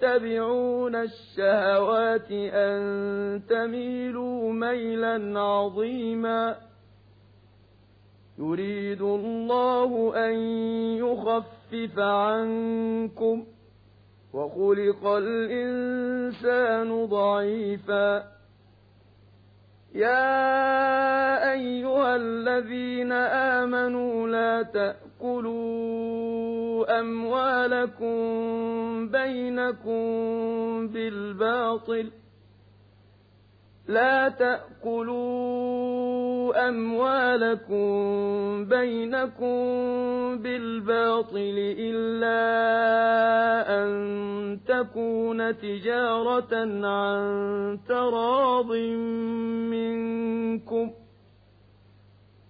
تتبعون الشهوات أن تميلوا ميلا عظيما. يريد الله أن يخفف عنكم وخلق الإنسان ضعيفا. يا أيها الذين آمنوا لا تأكلوا أموالكم بينكم بالباطل. لا تأكلوا أموالكم بينكم بالباطل إلا أن تكون تجارة عن تراض منكم.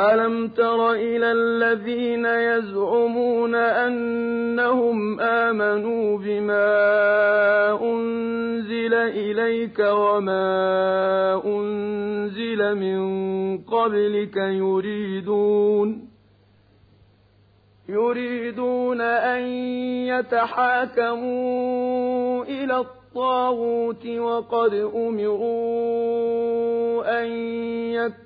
ألم تر إلى الذين يزعمون أنهم آمنوا بما أنزل إليك وما أنزل من قبلك يريدون يريدون أن يتحاكموا إلى الطاغوت وقد أمروا أن يكفروا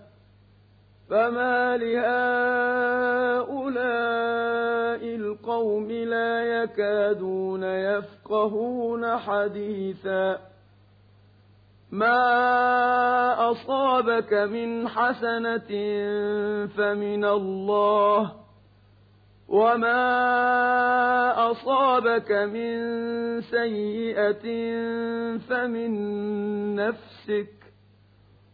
فما لهؤلاء القوم لا يكادون يفقهون حديثا ما أصابك من حسنة فمن الله وما أصابك من سيئة فمن نفسك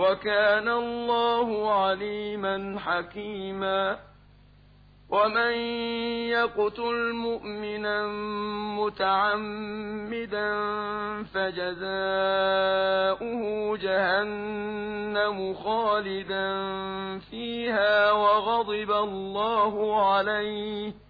وكان الله عليما حكيما. ومن يقتل مؤمنا متعمدا فجزاؤه جهنم خالدا فيها وغضب الله عليه.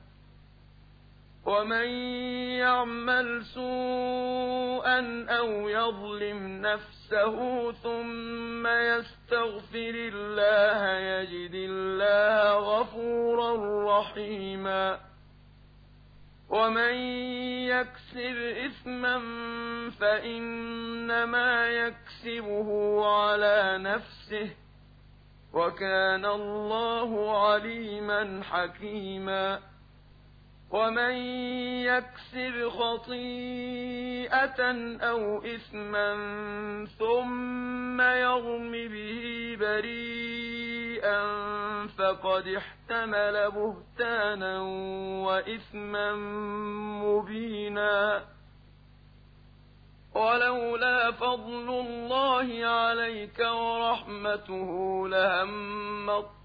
ومن يعمل سوءا أو يظلم نفسه ثم يستغفر الله يجد الله غفورا رحيما ومن يكسر إثما فإنما يكسبه على نفسه وكان الله عليما حكيما ومن يكسب خطيئة أو إثما ثم يرم به بريئا فقد احتمل بهتانا وإثما مبينا. ولولا فضل الله عليك ورحمته لهمت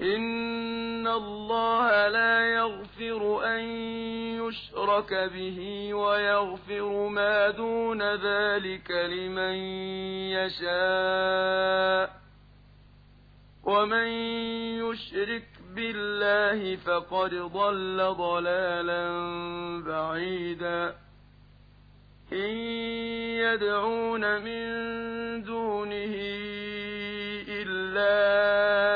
إن الله لا يغفر أن يشرك به ويغفر ما دون ذلك لمن يشاء ومن يشرك بالله فقد ضل ضلالا بعيدا إن يدعون من دونه إلا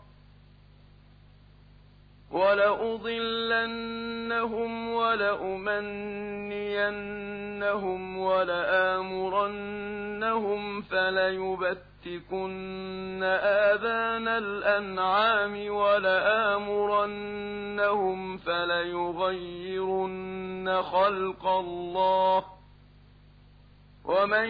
ولأضلنهم ولأمنينهم ولآمرنهم فليبتكن آذان الأنعام ولآمرنهم فليغيرن خلق الله ومن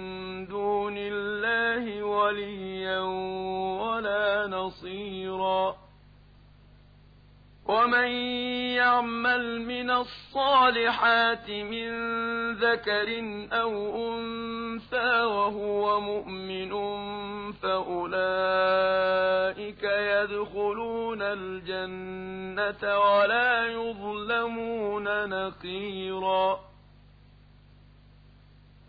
دون الله وليا ولا نصيرا ومن يعمل من الصالحات من ذكر أو أنثى وهو مؤمن فأولئك يدخلون الجنة ولا يظلمون نقيرا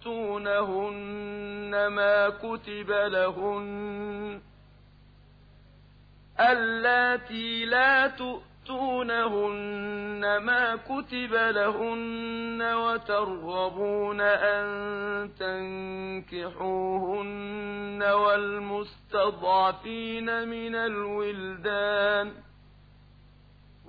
تؤتونهن ما كتب لهن اللاتي لا تؤتونهن ما كتب لهن وترغبون أن تنكحوهن والمستضعفين من الولدان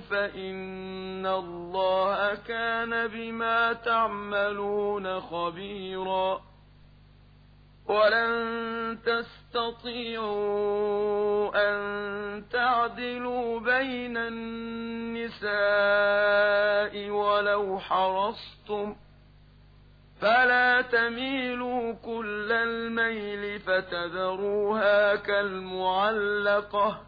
فإن الله كان بما تعملون خبيرا. ولن تستطيعوا أن تعدلوا بين النساء ولو حرصتم. فلا تميلوا كل الميل فتذروها كالمعلقة.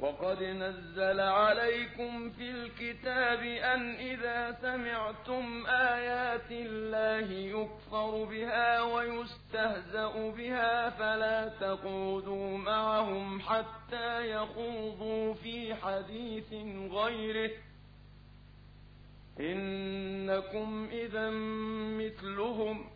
وقد نزل عليكم في الكتاب أن إذا سمعتم آيات الله يكفر بها ويستهزأ بها فلا تقعدوا معهم حتى يخوضوا في حديث غيره. إنكم إذا مثلهم.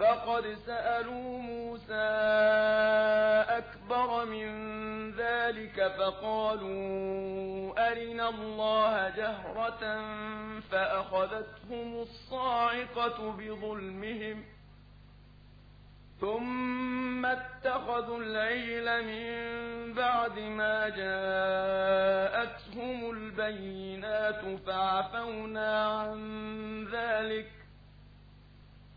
فقد سألوا موسى أكبر من ذلك فقالوا أرنا الله جهرة فأخذتهم الصاعقة بظلمهم ثم اتخذوا العيل من بعد ما جاءتهم البينات فعفونا عن ذلك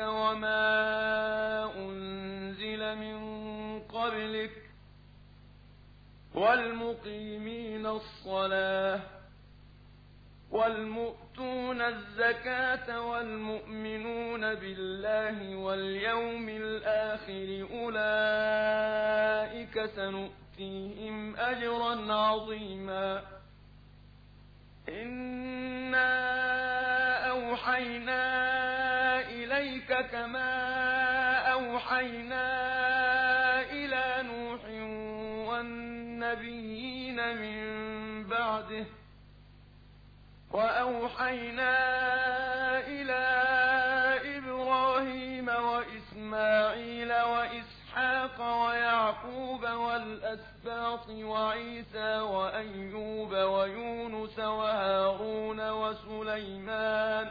وما أنزل من قبلك والمقيمين الصلاة والمؤتون الزكاة والمؤمنون بالله واليوم الآخر أولئك سنؤتيهم أجرا عظيما إنا أوحينا كما أوحينا إلى نوح والنبيين من بعده وأوحينا إلى إبراهيم وإسماعيل وإسحاق ويعقوب والأسباط وعيسى وأيوب ويونس وهارون وسليمان